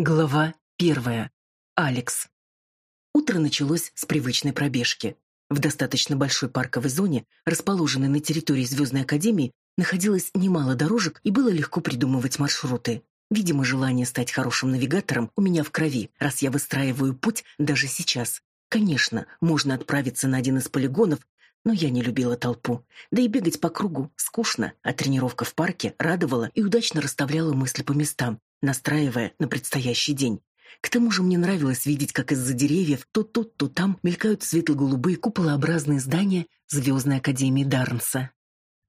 Глава первая. Алекс. Утро началось с привычной пробежки. В достаточно большой парковой зоне, расположенной на территории Звездной Академии, находилось немало дорожек и было легко придумывать маршруты. Видимо, желание стать хорошим навигатором у меня в крови, раз я выстраиваю путь даже сейчас. Конечно, можно отправиться на один из полигонов, но я не любила толпу. Да и бегать по кругу скучно, а тренировка в парке радовала и удачно расставляла мысли по местам, настраивая на предстоящий день. К тому же мне нравилось видеть, как из-за деревьев то тут, то там мелькают светло-голубые куполообразные здания Звездной Академии Дарнса.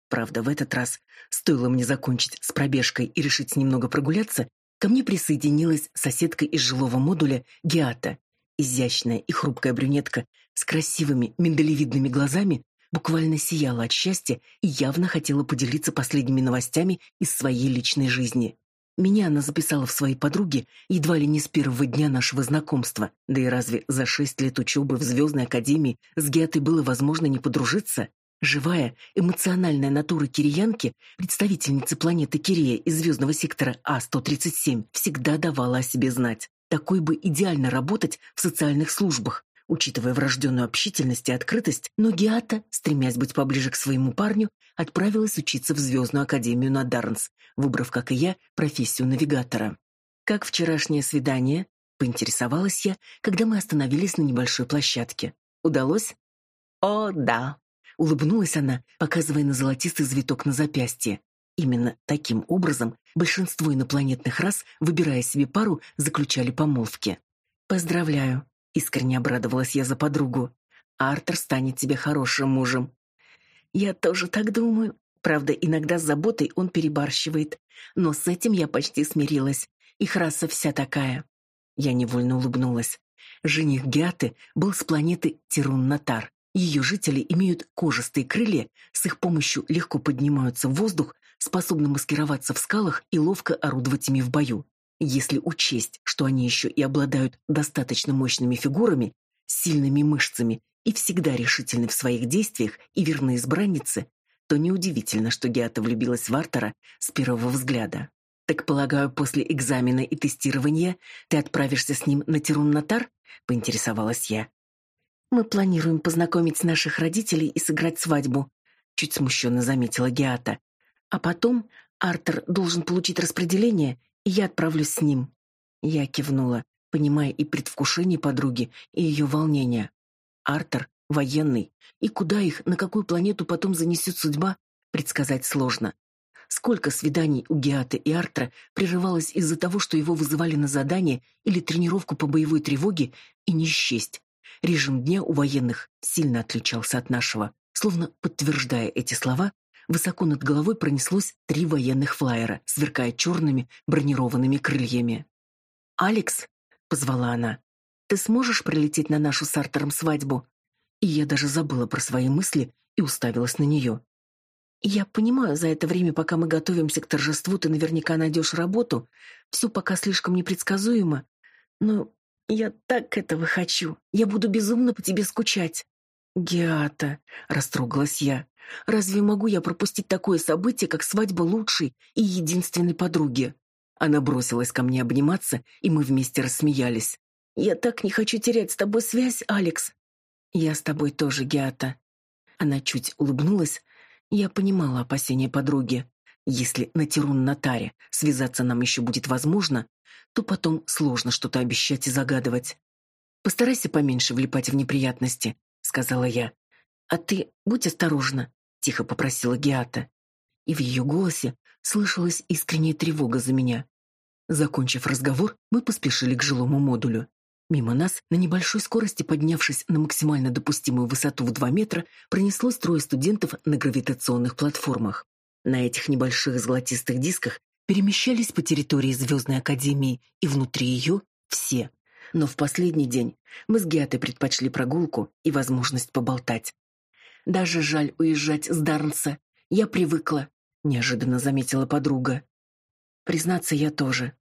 Правда, в этот раз, стоило мне закончить с пробежкой и решить немного прогуляться, ко мне присоединилась соседка из жилого модуля Геата. Изящная и хрупкая брюнетка с красивыми миндалевидными глазами буквально сияла от счастья и явно хотела поделиться последними новостями из своей личной жизни. Меня она записала в свои подруги едва ли не с первого дня нашего знакомства. Да и разве за шесть лет учебы в Звездной Академии с Геатой было возможно не подружиться? Живая, эмоциональная натура кириянки, представительницы планеты Кирия из звездного сектора А-137, всегда давала о себе знать. Такой бы идеально работать в социальных службах, учитывая врожденную общительность и открытость, но Геата, стремясь быть поближе к своему парню, отправилась учиться в Звездную Академию на Дарнс, выбрав, как и я, профессию навигатора. Как вчерашнее свидание, поинтересовалась я, когда мы остановились на небольшой площадке. Удалось? О, да, улыбнулась она, показывая на золотистый завиток на запястье. Именно таким образом большинство инопланетных рас, выбирая себе пару, заключали помолвки. Поздравляю, искренне обрадовалась я за подругу. Артер станет тебе хорошим мужем. Я тоже так думаю. Правда, иногда с заботой он перебарщивает, но с этим я почти смирилась. Их раса вся такая. Я невольно улыбнулась. Жених Геаты был с планеты Тирун-Натар. Ее жители имеют кожистые крылья, с их помощью легко поднимаются в воздух, способны маскироваться в скалах и ловко орудовать ими в бою. Если учесть, что они еще и обладают достаточно мощными фигурами, сильными мышцами и всегда решительны в своих действиях и верны избраннице, то неудивительно, что Геата влюбилась в Артера с первого взгляда. Так полагаю, после экзамена и тестирования ты отправишься с ним на Тирун-Натар? поинтересовалась я. Мы планируем познакомить наших родителей и сыграть свадьбу, чуть смущенно заметила Геата. А потом Артер должен получить распределение, я отправлюсь с ним. Я кивнула, понимая и предвкушение подруги, и ее волнение. Артер военный, и куда их, на какую планету потом занесет судьба, предсказать сложно. Сколько свиданий у Геаты и Артра прерывалось из-за того, что его вызывали на задание или тренировку по боевой тревоге, и не счесть. Режим дня у военных сильно отличался от нашего. Словно подтверждая эти слова, высоко над головой пронеслось три военных флайера, сверкая черными бронированными крыльями. «Алекс», — позвала она, — «ты сможешь прилететь на нашу с Артером свадьбу?» И я даже забыла про свои мысли и уставилась на нее. «Я понимаю, за это время, пока мы готовимся к торжеству, ты наверняка найдешь работу. Все пока слишком непредсказуемо. Но я так этого хочу. Я буду безумно по тебе скучать. Геата, растрогалась я. Разве могу я пропустить такое событие, как свадьба лучшей и единственной подруги? Она бросилась ко мне обниматься, и мы вместе рассмеялись. Я так не хочу терять с тобой связь, Алекс. Я с тобой тоже, Геата. Она чуть улыбнулась. Я понимала опасения подруги. Если на Тирун-Натаре связаться нам еще будет возможно, то потом сложно что-то обещать и загадывать. Постарайся поменьше влипать в неприятности, сказала я. А ты будь осторожна, тихо попросила Геата. И в ее голосе слышалась искренняя тревога за меня. Закончив разговор, мы поспешили к жилому модулю. Мимо нас, на небольшой скорости поднявшись на максимально допустимую высоту в 2 метра, пронеслось трое студентов на гравитационных платформах. На этих небольших золотистых дисках перемещались по территории Звездной Академии и внутри ее все. Но в последний день мы с Геатой предпочли прогулку и возможность поболтать. Даже жаль уезжать с Дарнса. Я привыкла, неожиданно заметила подруга. Признаться, я тоже.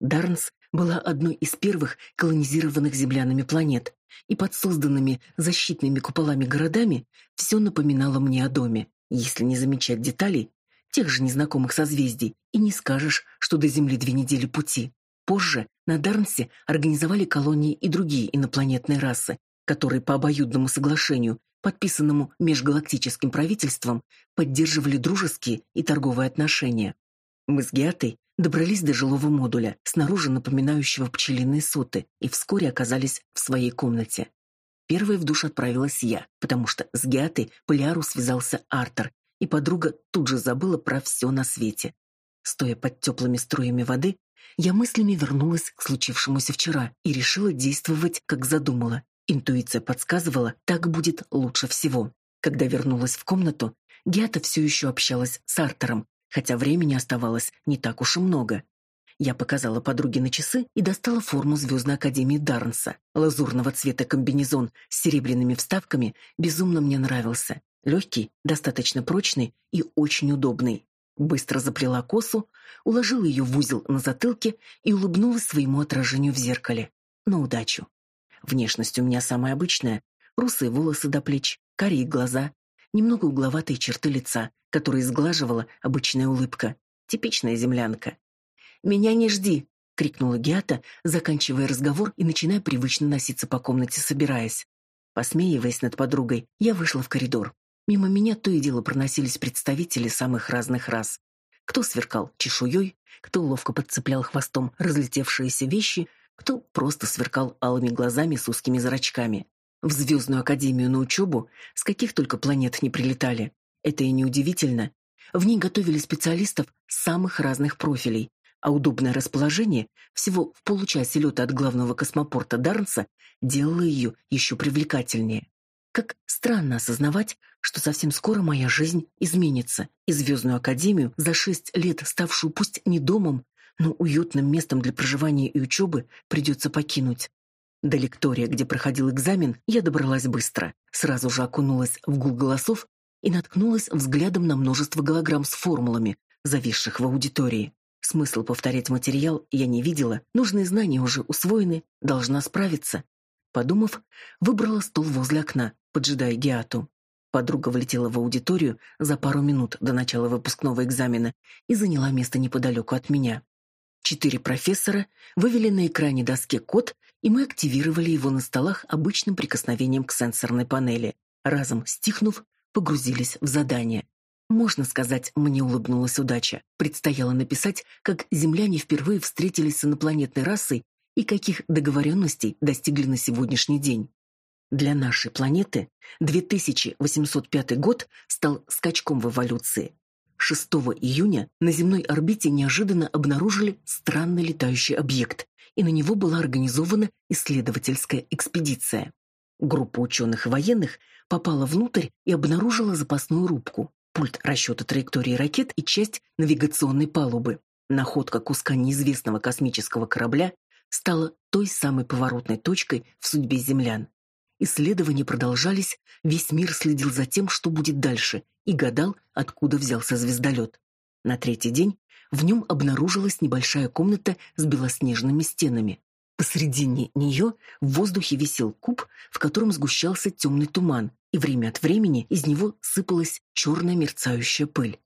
Дарнс была одной из первых колонизированных землянами планет, и под созданными защитными куполами городами все напоминало мне о доме. Если не замечать деталей, тех же незнакомых созвездий, и не скажешь, что до Земли две недели пути. Позже На Дарнсе организовали колонии и другие инопланетные расы, которые по обоюдному соглашению, подписанному межгалактическим правительством, поддерживали дружеские и торговые отношения. Мы с Геатой добрались до жилого модуля, снаружи напоминающего пчелиные соты, и вскоре оказались в своей комнате. Первой в душ отправилась я, потому что с Геатой Поляру связался Артер, и подруга тут же забыла про все на свете. Стоя под теплыми струями воды, я мыслями вернулась к случившемуся вчера и решила действовать, как задумала. Интуиция подсказывала, так будет лучше всего. Когда вернулась в комнату, Геата все еще общалась с Артером, хотя времени оставалось не так уж и много. Я показала подруге на часы и достала форму Звездной Академии Дарнса. Лазурного цвета комбинезон с серебряными вставками безумно мне нравился. Легкий, достаточно прочный и очень удобный. Быстро заплела косу, уложила ее в узел на затылке и улыбнулась своему отражению в зеркале. На удачу. Внешность у меня самая обычная. Русые волосы до плеч, карие глаза, немного угловатые черты лица, которые сглаживала обычная улыбка. Типичная землянка. «Меня не жди!» — крикнула Геата, заканчивая разговор и начиная привычно носиться по комнате, собираясь. Посмеиваясь над подругой, я вышла в коридор. Мимо меня то и дело проносились представители самых разных рас. Кто сверкал чешуей, кто ловко подцеплял хвостом разлетевшиеся вещи, кто просто сверкал алыми глазами с узкими зрачками. В Звездную Академию на учебу с каких только планет не прилетали. Это и неудивительно. В ней готовили специалистов самых разных профилей, а удобное расположение всего в получасе лета от главного космопорта Дарнса делало ее еще привлекательнее. Как странно осознавать, что совсем скоро моя жизнь изменится, и Звездную Академию, за шесть лет ставшую пусть не домом, но уютным местом для проживания и учебы, придется покинуть. До лектория, где проходил экзамен, я добралась быстро. Сразу же окунулась в гул голосов и наткнулась взглядом на множество голограмм с формулами, зависших в аудитории. Смысл повторять материал я не видела, нужные знания уже усвоены, должна справиться. Подумав, выбрала стол возле окна, поджидая Геату. Подруга влетела в аудиторию за пару минут до начала выпускного экзамена и заняла место неподалеку от меня. Четыре профессора вывели на экране доске код, и мы активировали его на столах обычным прикосновением к сенсорной панели. Разом стихнув, погрузились в задание. Можно сказать, мне улыбнулась удача. Предстояло написать, как земляне впервые встретились с инопланетной расой и каких договоренностей достигли на сегодняшний день. Для нашей планеты 2805 год стал скачком в эволюции. 6 июня на земной орбите неожиданно обнаружили странный летающий объект, и на него была организована исследовательская экспедиция. Группа ученых и военных попала внутрь и обнаружила запасную рубку пульт расчета траектории ракет и часть навигационной палубы. Находка куска неизвестного космического корабля стала той самой поворотной точкой в судьбе землян. Исследования продолжались, весь мир следил за тем, что будет дальше, и гадал, откуда взялся звездолет. На третий день в нем обнаружилась небольшая комната с белоснежными стенами. Посредине нее в воздухе висел куб, в котором сгущался темный туман, и время от времени из него сыпалась черная мерцающая пыль.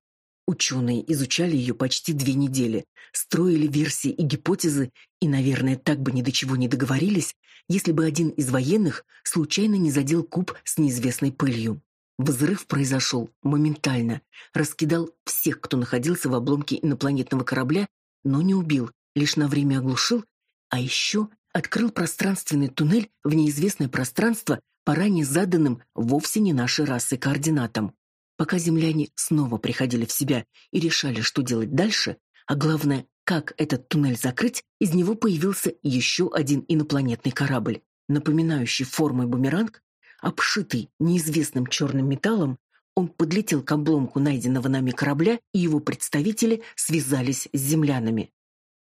Ученые изучали ее почти две недели, строили версии и гипотезы, и, наверное, так бы ни до чего не договорились, если бы один из военных случайно не задел куб с неизвестной пылью. Взрыв произошел моментально, раскидал всех, кто находился в обломке инопланетного корабля, но не убил, лишь на время оглушил а еще открыл пространственный туннель в неизвестное пространство по ранее заданным вовсе не нашей расы координатам. Пока земляне снова приходили в себя и решали, что делать дальше, а главное, как этот туннель закрыть, из него появился еще один инопланетный корабль, напоминающий формой бумеранг, обшитый неизвестным черным металлом, он подлетел к обломку найденного нами корабля, и его представители связались с землянами.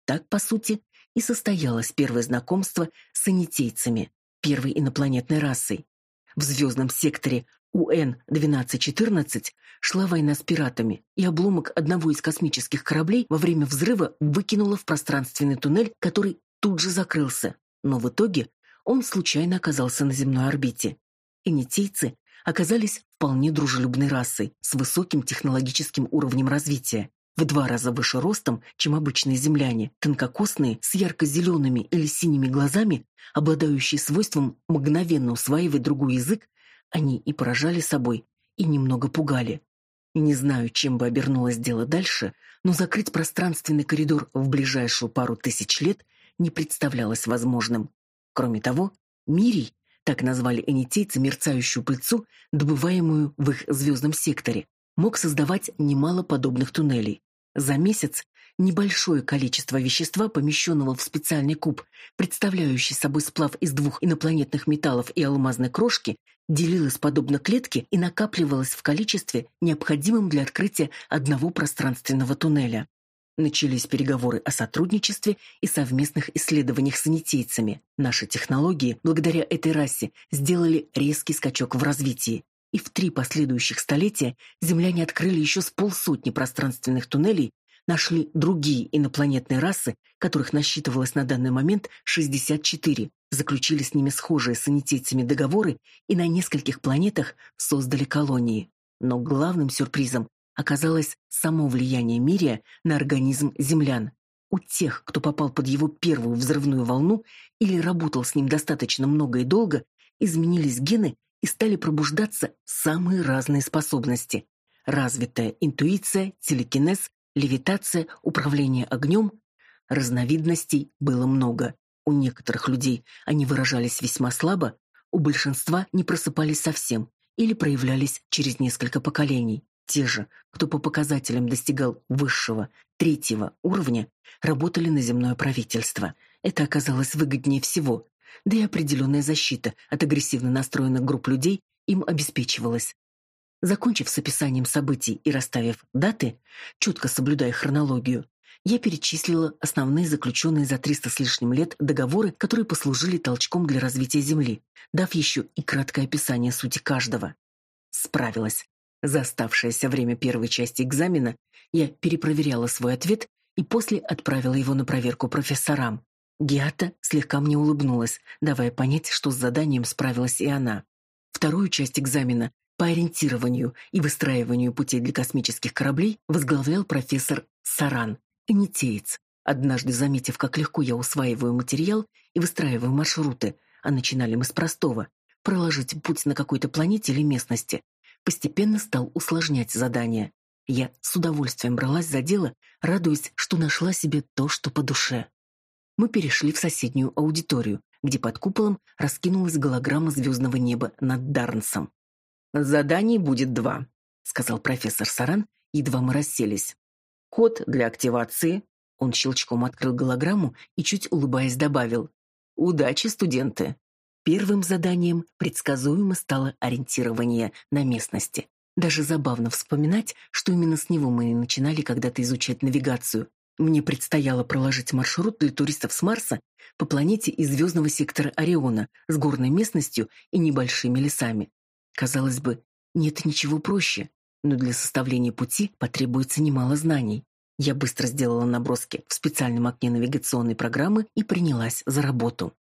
Так, по сути, и состоялось первое знакомство с анитейцами, первой инопланетной расой. В звездном секторе УН-1214 шла война с пиратами, и обломок одного из космических кораблей во время взрыва выкинуло в пространственный туннель, который тут же закрылся. Но в итоге он случайно оказался на земной орбите. Инитейцы оказались вполне дружелюбной расой с высоким технологическим уровнем развития. в два раза выше ростом, чем обычные земляне, тонкокосные, с ярко-зелеными или синими глазами, обладающие свойством мгновенно усваивать другой язык, они и поражали собой, и немного пугали. Не знаю, чем бы обернулось дело дальше, но закрыть пространственный коридор в ближайшую пару тысяч лет не представлялось возможным. Кроме того, Мирий, так назвали энитейцы мерцающую пыльцу, добываемую в их звездном секторе, мог создавать немало подобных туннелей. За месяц небольшое количество вещества, помещенного в специальный куб, представляющий собой сплав из двух инопланетных металлов и алмазной крошки, делилось подобно клетке и накапливалось в количестве, необходимом для открытия одного пространственного туннеля. Начались переговоры о сотрудничестве и совместных исследованиях с анитейцами. Наши технологии, благодаря этой расе, сделали резкий скачок в развитии. И в три последующих столетия земляне открыли еще с полсотни пространственных туннелей, нашли другие инопланетные расы, которых насчитывалось на данный момент 64, заключили с ними схожие с санитейцами договоры и на нескольких планетах создали колонии. Но главным сюрпризом оказалось само влияние Мирия на организм землян. У тех, кто попал под его первую взрывную волну или работал с ним достаточно много и долго, изменились гены и стали пробуждаться самые разные способности. Развитая интуиция, телекинез, левитация, управление огнем. Разновидностей было много. У некоторых людей они выражались весьма слабо, у большинства не просыпались совсем или проявлялись через несколько поколений. Те же, кто по показателям достигал высшего, третьего уровня, работали на земное правительство. Это оказалось выгоднее всего, да и определенная защита от агрессивно настроенных групп людей им обеспечивалась. Закончив с описанием событий и расставив даты, четко соблюдая хронологию, я перечислила основные заключенные за 300 с лишним лет договоры, которые послужили толчком для развития Земли, дав еще и краткое описание сути каждого. Справилась. За оставшееся время первой части экзамена я перепроверяла свой ответ и после отправила его на проверку профессорам. Геата слегка мне улыбнулась, давая понять, что с заданием справилась и она. Вторую часть экзамена по ориентированию и выстраиванию путей для космических кораблей возглавлял профессор Саран, энитеец. Однажды заметив, как легко я усваиваю материал и выстраиваю маршруты, а начинали мы с простого – проложить путь на какой-то планете или местности, постепенно стал усложнять задание. Я с удовольствием бралась за дело, радуясь, что нашла себе то, что по душе мы перешли в соседнюю аудиторию, где под куполом раскинулась голограмма звездного неба над Дарнсом. «Заданий будет два», — сказал профессор Саран, едва мы расселись. «Код для активации». Он щелчком открыл голограмму и, чуть улыбаясь, добавил. «Удачи, студенты!» Первым заданием предсказуемо стало ориентирование на местности. Даже забавно вспоминать, что именно с него мы и начинали когда-то изучать навигацию. Мне предстояло проложить маршрут для туристов с Марса по планете из звездного сектора Ориона с горной местностью и небольшими лесами. Казалось бы, нет ничего проще, но для составления пути потребуется немало знаний. Я быстро сделала наброски в специальном окне навигационной программы и принялась за работу.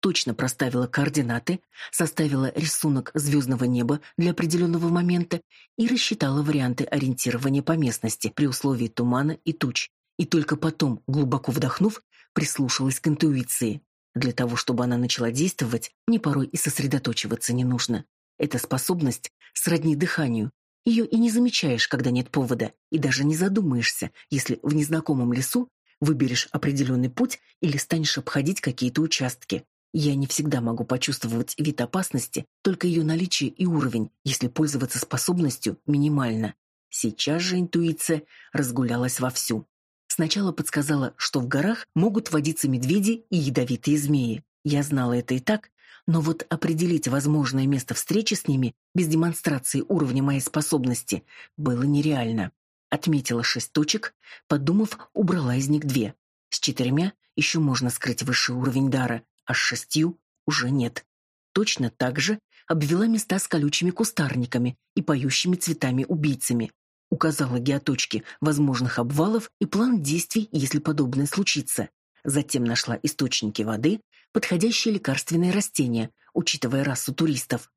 Точно проставила координаты, составила рисунок звездного неба для определенного момента и рассчитала варианты ориентирования по местности при условии тумана и туч и только потом, глубоко вдохнув, прислушалась к интуиции. Для того, чтобы она начала действовать, мне порой и сосредоточиваться не нужно. Эта способность сродни дыханию. Ее и не замечаешь, когда нет повода, и даже не задумаешься, если в незнакомом лесу выберешь определенный путь или станешь обходить какие-то участки. Я не всегда могу почувствовать вид опасности, только ее наличие и уровень, если пользоваться способностью минимально. Сейчас же интуиция разгулялась вовсю. Сначала подсказала, что в горах могут водиться медведи и ядовитые змеи. Я знала это и так, но вот определить возможное место встречи с ними без демонстрации уровня моей способности было нереально. Отметила шесть точек, подумав, убрала из них две. С четырьмя еще можно скрыть высший уровень дара, а с шестью уже нет. Точно так же обвела места с колючими кустарниками и поющими цветами-убийцами указала геоточки возможных обвалов и план действий, если подобное случится. Затем нашла источники воды, подходящие лекарственные растения, учитывая расу туристов.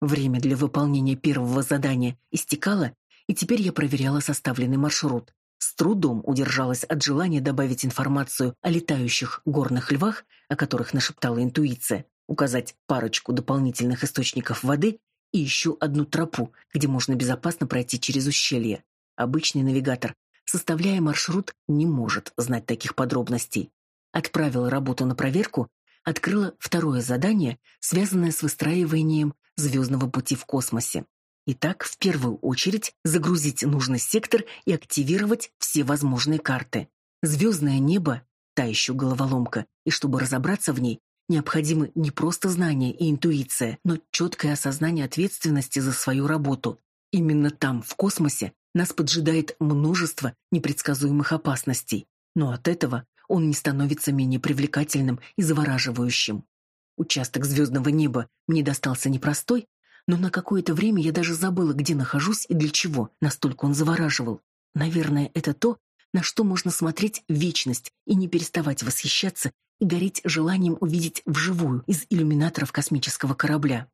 Время для выполнения первого задания истекало, и теперь я проверяла составленный маршрут. с трудом удержалась от желания добавить информацию о летающих горных львах, о которых нашептала интуиция, указать парочку дополнительных источников воды и еще одну тропу, где можно безопасно пройти через ущелье. Обычный навигатор, составляя маршрут, не может знать таких подробностей. Отправила работу на проверку, открыла второе задание, связанное с выстраиванием звездного пути в космосе. Итак, в первую очередь загрузить нужный сектор и активировать все возможные карты. Звездное небо — та еще головоломка, и чтобы разобраться в ней, необходимы не просто знания и интуиция, но четкое осознание ответственности за свою работу. Именно там, в космосе, нас поджидает множество непредсказуемых опасностей, но от этого он не становится менее привлекательным и завораживающим. Участок звездного неба мне достался непростой, но на какое-то время я даже забыла, где нахожусь и для чего, настолько он завораживал. Наверное, это то, на что можно смотреть вечность и не переставать восхищаться и гореть желанием увидеть вживую из иллюминаторов космического корабля.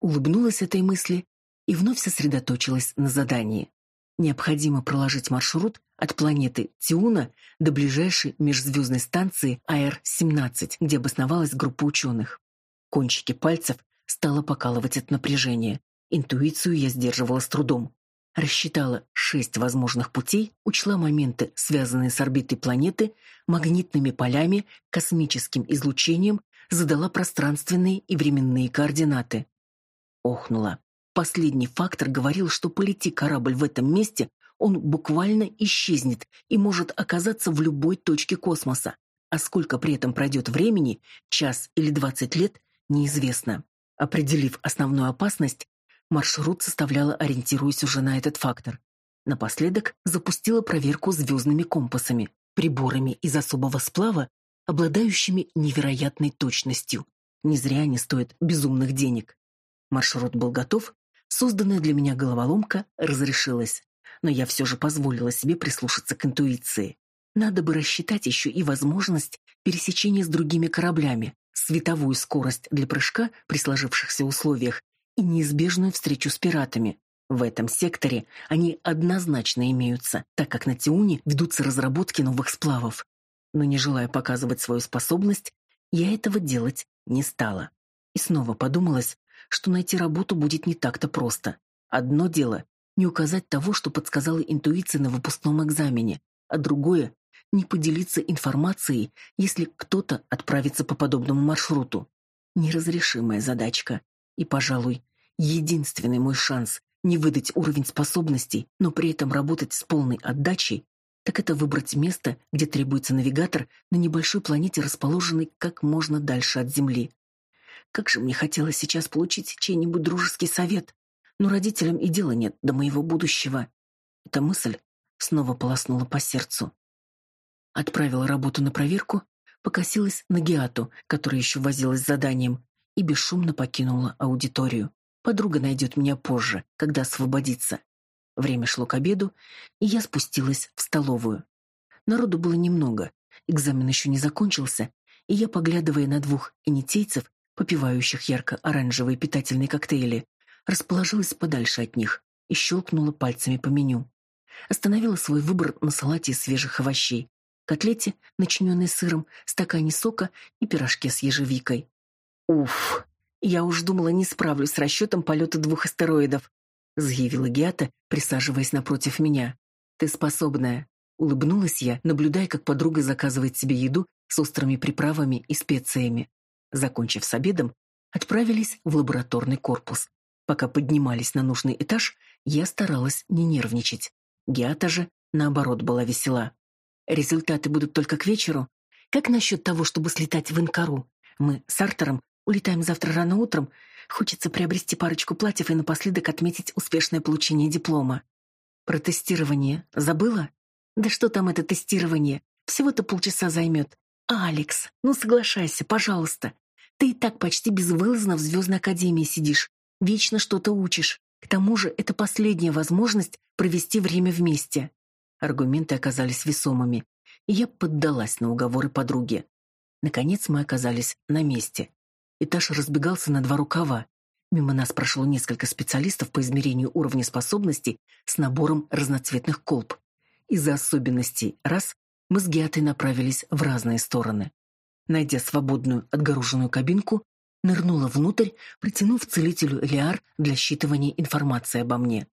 Улыбнулась этой мысли и вновь сосредоточилась на задании. Необходимо проложить маршрут от планеты Тиуна до ближайшей межзвездной станции АР-17, где обосновалась группа ученых. Кончики пальцев стало покалывать от напряжения. Интуицию я сдерживала с трудом. Рассчитала шесть возможных путей, учла моменты, связанные с орбитой планеты, магнитными полями, космическим излучением, задала пространственные и временные координаты. Охнула. Последний фактор говорил, что полети корабль в этом месте, он буквально исчезнет и может оказаться в любой точке космоса. А сколько при этом пройдет времени, час или двадцать лет, неизвестно. Определив основную опасность, маршрут составляла, ориентируясь уже на этот фактор. Напоследок запустила проверку звездными компасами, приборами из особого сплава, обладающими невероятной точностью. Не зря они стоят безумных денег. Маршрут был готов, созданная для меня головоломка разрешилась, но я все же позволила себе прислушаться к интуиции. Надо бы рассчитать еще и возможность пересечения с другими кораблями, световую скорость для прыжка при сложившихся условиях и неизбежную встречу с пиратами. В этом секторе они однозначно имеются, так как на Тиуне ведутся разработки новых сплавов. Но не желая показывать свою способность, я этого делать не стала. И снова подумалось, что найти работу будет не так-то просто. Одно дело — не указать того, что подсказала интуиция на выпускном экзамене, а другое не поделиться информацией, если кто-то отправится по подобному маршруту. Неразрешимая задачка. И, пожалуй, единственный мой шанс не выдать уровень способностей, но при этом работать с полной отдачей, так это выбрать место, где требуется навигатор на небольшой планете, расположенной как можно дальше от Земли. Как же мне хотелось сейчас получить чей-нибудь дружеский совет, но родителям и дела нет до моего будущего. Эта мысль снова полоснула по сердцу. Отправила работу на проверку, покосилась на Геату, которая еще возилась с заданием, и бесшумно покинула аудиторию. Подруга найдет меня позже, когда освободится. Время шло к обеду, и я спустилась в столовую. Народу было немного, экзамен еще не закончился, и я, поглядывая на двух инитейцев, попивающих ярко-оранжевые питательные коктейли, расположилась подальше от них и щелкнула пальцами по меню. Остановила свой выбор на салате из свежих овощей, котлете, начиненной сыром, стакане сока и пирожке с ежевикой. Уф, я уж думала, не справлюсь с расчетом полета двух астероидов, заявила Геата, присаживаясь напротив меня. Ты способная, улыбнулась я, наблюдая, как подруга заказывает себе еду с острыми приправами и специями. Закончив с обедом, отправились в лабораторный корпус. Пока поднимались на нужный этаж, я старалась не нервничать. Геата же, наоборот, была весела. Результаты будут только к вечеру. Как насчет того, чтобы слетать в Инкару? Мы с Артером улетаем завтра рано утром. Хочется приобрести парочку платьев и напоследок отметить успешное получение диплома. Про тестирование забыла? Да что там это тестирование? Всего-то полчаса займет. Алекс, ну соглашайся, пожалуйста. Ты и так почти безвылазно в Звездной Академии сидишь. Вечно что-то учишь. К тому же это последняя возможность провести время вместе. Аргументы оказались весомыми, и я поддалась на уговоры подруги. Наконец мы оказались на месте. Этаж разбегался на два рукава. Мимо нас прошло несколько специалистов по измерению уровня способностей с набором разноцветных колб. из-за особенностей раз мы с Геатой направились в разные стороны. Найдя свободную отгороженную кабинку, нырнула внутрь, притянув целителю Элиар для считывания информации обо мне.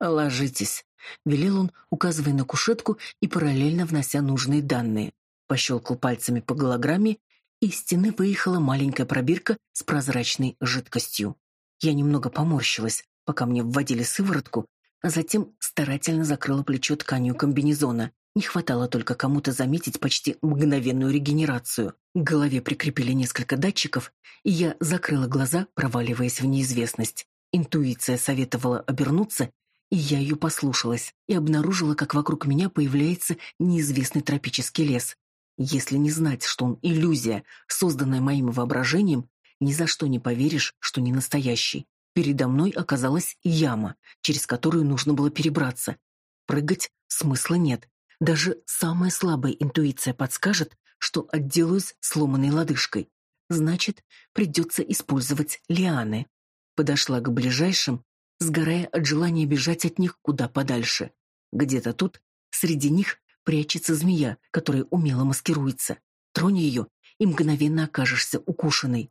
«Ложитесь», — велел он, указывая на кушетку и параллельно внося нужные данные. Пощелкал пальцами по голограмме, и из стены выехала маленькая пробирка с прозрачной жидкостью. Я немного поморщилась, пока мне вводили сыворотку, а затем старательно закрыла плечо тканью комбинезона. Не хватало только кому-то заметить почти мгновенную регенерацию. К голове прикрепили несколько датчиков, и я закрыла глаза, проваливаясь в неизвестность. Интуиция советовала обернуться, и я ее послушалась и обнаружила, как вокруг меня появляется неизвестный тропический лес. Если не знать, что он иллюзия, созданная моим воображением, ни за что не поверишь, что не настоящий. Передо мной оказалась яма, через которую нужно было перебраться. Прыгать смысла нет. Даже самая слабая интуиция подскажет, что отделаюсь сломанной лодыжкой. Значит, придется использовать лианы. Подошла к ближайшим, сгорая от желания бежать от них куда подальше. Где-то тут, среди них, прячется змея, которая умело маскируется. Тронь ее, и мгновенно окажешься укушенной.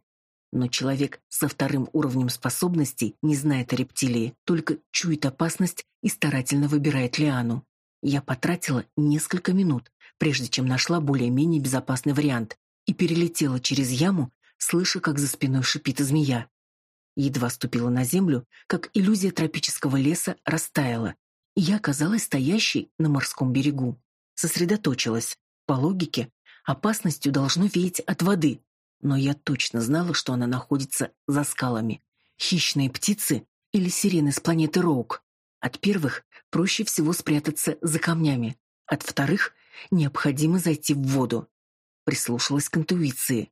Но человек со вторым уровнем способностей не знает о рептилии, только чует опасность и старательно выбирает лиану. Я потратила несколько минут, прежде чем нашла более-менее безопасный вариант, и перелетела через яму, слыша, как за спиной шипит змея. Едва ступила на землю, как иллюзия тропического леса растаяла, и я оказалась стоящей на морском берегу. Сосредоточилась. По логике, опасностью должно веять от воды, но я точно знала, что она находится за скалами. Хищные птицы или сирены с планеты Роук. От первых проще всего спрятаться за камнями, от вторых необходимо зайти в воду. Прислушалась к интуиции.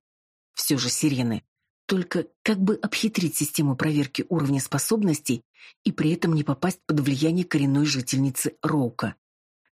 Все же сирены. Только как бы обхитрить систему проверки уровня способностей и при этом не попасть под влияние коренной жительницы Роука.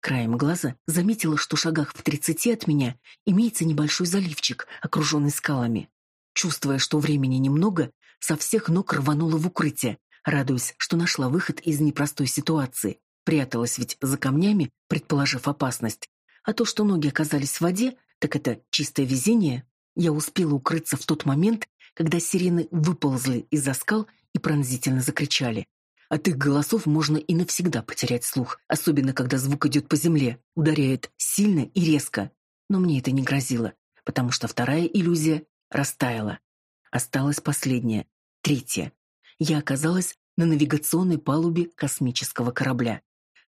Краем глаза заметила, что в шагах в тридцати от меня имеется небольшой заливчик, окруженный скалами. Чувствуя, что времени немного, со всех ног рванула в укрытие, радуясь, что нашла выход из непростой ситуации. Пряталась ведь за камнями, предположив опасность. А то, что ноги оказались в воде, так это чистое везение. Я успела укрыться в тот момент, когда сирены выползли из-за скал и пронзительно закричали. От их голосов можно и навсегда потерять слух, особенно когда звук идет по земле, ударяет сильно и резко. Но мне это не грозило, потому что вторая иллюзия растаяла. Осталась последняя, третья. Я оказалась на навигационной палубе космического корабля.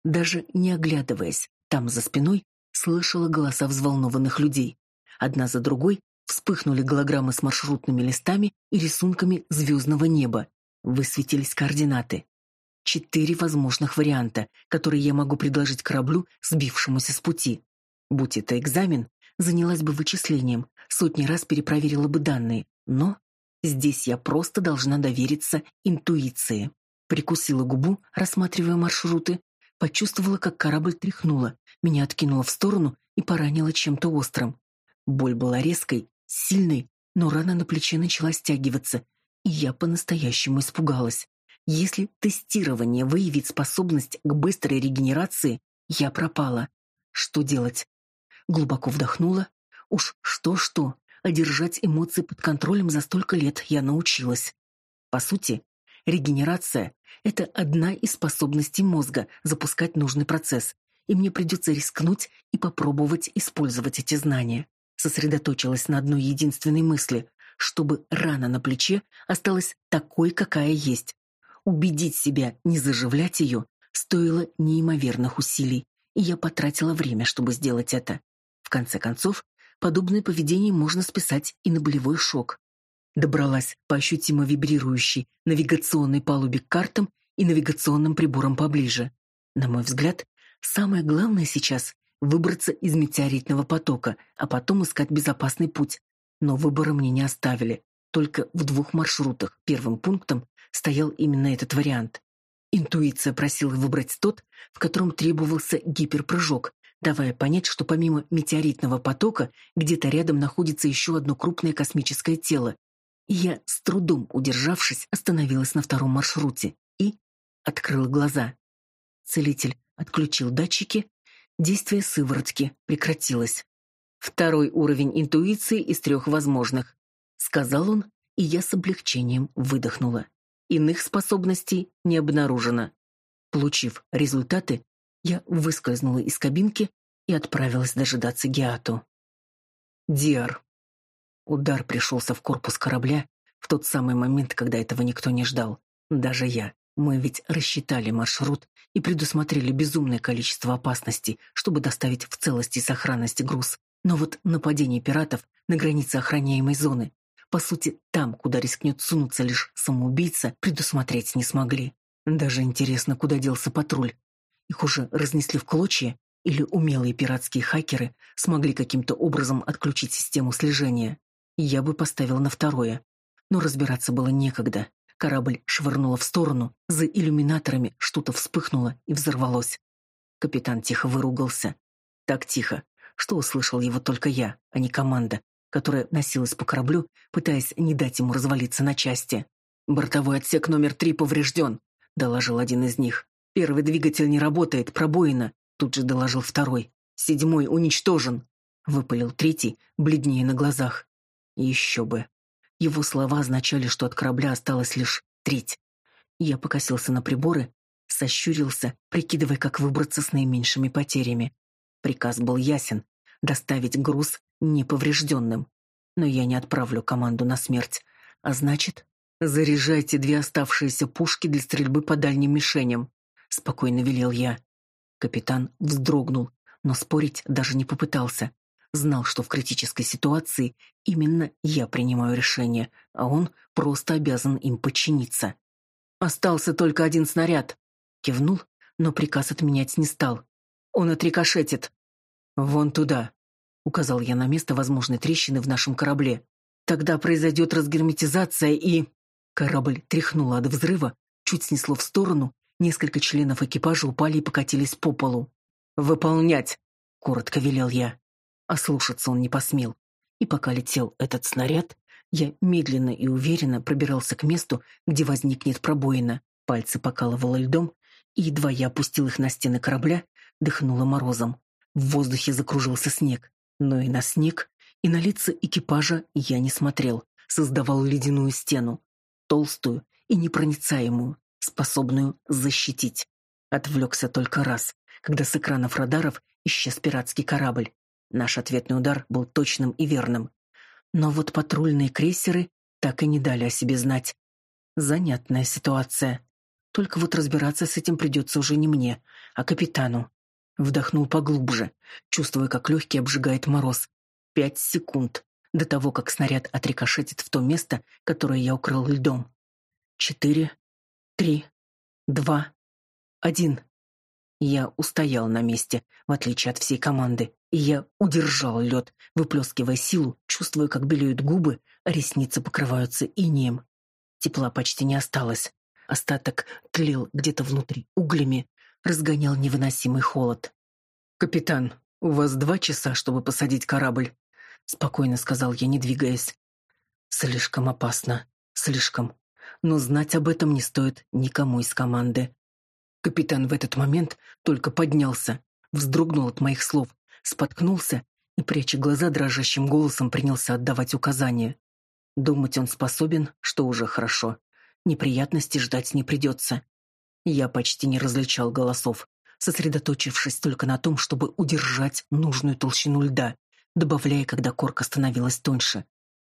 Даже не оглядываясь, там за спиной слышала голоса взволнованных людей. Одна за другой вспыхнули голограммы с маршрутными листами и рисунками звездного неба. Высветились координаты. Четыре возможных варианта, которые я могу предложить кораблю, сбившемуся с пути. Будь это экзамен, занялась бы вычислением, сотни раз перепроверила бы данные, но здесь я просто должна довериться интуиции. Прикусила губу, рассматривая маршруты, почувствовала, как корабль тряхнуло, меня откинуло в сторону и поранило чем-то острым. Боль была резкой, сильной, но рана на плече начала стягиваться, и я по-настоящему испугалась. Если тестирование выявит способность к быстрой регенерации, я пропала. Что делать? Глубоко вдохнула. Уж что-что, а держать эмоции под контролем за столько лет я научилась. По сути, регенерация — это одна из способностей мозга запускать нужный процесс, и мне придется рискнуть и попробовать использовать эти знания. Сосредоточилась на одной единственной мысли, чтобы рана на плече осталась такой, какая есть, Убедить себя не заживлять ее стоило неимоверных усилий, и я потратила время, чтобы сделать это. В конце концов, подобное поведение можно списать и на болевой шок. Добралась по ощутимо вибрирующей навигационной палубе к картам и навигационным приборам поближе. На мой взгляд, самое главное сейчас — выбраться из метеоритного потока, а потом искать безопасный путь. Но выбора мне не оставили. Только в двух маршрутах. Первым пунктом стоял именно этот вариант. Интуиция просила выбрать тот, в котором требовался гиперпрыжок, давая понять, что помимо метеоритного потока где-то рядом находится еще одно крупное космическое тело. Я, с трудом удержавшись, остановилась на втором маршруте и открыла глаза. Целитель отключил датчики, Действие сыворотки прекратилось. Второй уровень интуиции из трех возможных, сказал он, и я с облегчением выдохнула. Иных способностей не обнаружено. Получив результаты, я выскользнула из кабинки и отправилась дожидаться Геату. Диар. Удар пришелся в корпус корабля в тот самый момент, когда этого никто не ждал. Даже я. Мы ведь рассчитали маршрут и предусмотрели безумное количество опасностей, чтобы доставить в целости и сохранности груз. Но вот нападение пиратов на границе охраняемой зоны, по сути, там, куда рискнет сунуться лишь самоубийца, предусмотреть не смогли. Даже интересно, куда делся патруль. Их уже разнесли в клочья, или умелые пиратские хакеры смогли каким-то образом отключить систему слежения. Я бы поставил на второе. Но разбираться было некогда. Корабль швырнуло в сторону, за иллюминаторами что-то вспыхнуло и взорвалось. Капитан тихо выругался. Так тихо, что услышал его только я, а не команда, которая носилась по кораблю, пытаясь не дать ему развалиться на части. «Бортовой отсек номер три поврежден», — доложил один из них. «Первый двигатель не работает, пробоина», — тут же доложил второй. «Седьмой уничтожен», — выпалил третий, бледнее на глазах. Еще бы. Его слова означали, что от корабля осталась лишь треть. Я покосился на приборы, сощурился, прикидывая, как выбраться с наименьшими потерями. Приказ был ясен — доставить груз неповрежденным. Но я не отправлю команду на смерть. А значит, заряжайте две оставшиеся пушки для стрельбы по дальним мишеням. Спокойно велел я. Капитан вздрогнул, но спорить даже не попытался знал, что в критической ситуации именно я принимаю решение, а он просто обязан им подчиниться. Остался только один снаряд. Кивнул, но приказ отменять не стал. Он отрикошетит. Вон туда, указал я на место возможной трещины в нашем корабле. Тогда произойдет разгерметизация и корабль тряхнуло от взрыва, чуть снесло в сторону, несколько членов экипажа упали и покатились по полу. Выполнять, коротко велел я. Ослушаться он не посмел. И пока летел этот снаряд, я медленно и уверенно пробирался к месту, где возникнет пробоина. Пальцы покалывало льдом, и едва я опустил их на стены корабля, дыхнуло морозом. В воздухе закружился снег. Но и на снег, и на лица экипажа я не смотрел. Создавал ледяную стену. Толстую и непроницаемую, способную защитить. Отвлекся только раз, когда с экранов радаров исчез пиратский корабль. Наш ответный удар был точным и верным. Но вот патрульные крейсеры так и не дали о себе знать. Занятная ситуация. Только вот разбираться с этим придется уже не мне, а капитану. Вдохнул поглубже, чувствуя, как легкий обжигает мороз. Пять секунд до того, как снаряд отрикошетит в то место, которое я укрыл льдом. Четыре, три, два, один. Я устоял на месте, в отличие от всей команды, и я удержал лед, выплескивая силу, чувствуя, как белеют губы, а ресницы покрываются инеем. Тепла почти не осталось. Остаток тлел где-то внутри углями, разгонял невыносимый холод. «Капитан, у вас два часа, чтобы посадить корабль», — спокойно сказал я, не двигаясь. «Слишком опасно. Слишком. Но знать об этом не стоит никому из команды. Капитан в этот момент только поднялся, вздрогнул от моих слов, споткнулся и, пряча глаза, дрожащим голосом принялся отдавать указания. Думать он способен, что уже хорошо. Неприятностей ждать не придется. Я почти не различал голосов, сосредоточившись только на том, чтобы удержать нужную толщину льда, добавляя, когда корка становилась тоньше.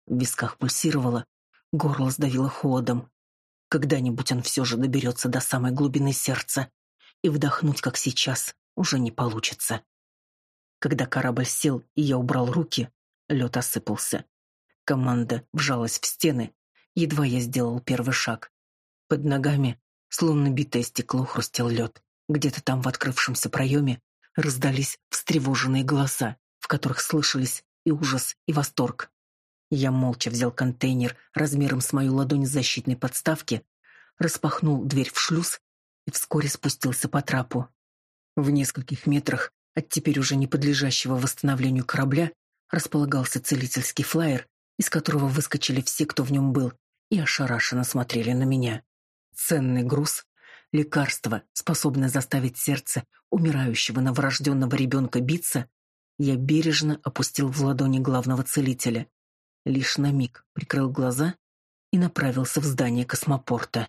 В висках пульсировало, горло сдавило холодом. Когда-нибудь он все же доберется до самой глубины сердца, и вдохнуть, как сейчас, уже не получится. Когда корабль сел, и я убрал руки, лед осыпался. Команда вжалась в стены, едва я сделал первый шаг. Под ногами, словно битое стекло, хрустел лед. Где-то там в открывшемся проеме раздались встревоженные голоса, в которых слышались и ужас, и восторг. Я молча взял контейнер размером с мою ладонь защитной подставки, распахнул дверь в шлюз и вскоре спустился по трапу. В нескольких метрах от теперь уже не подлежащего восстановлению корабля располагался целительский флайер, из которого выскочили все, кто в нем был, и ошарашенно смотрели на меня. Ценный груз лекарство, способное заставить сердце умирающего новорожденного ребенка биться, я бережно опустил в ладони главного целителя. Лишь на миг прикрыл глаза и направился в здание космопорта.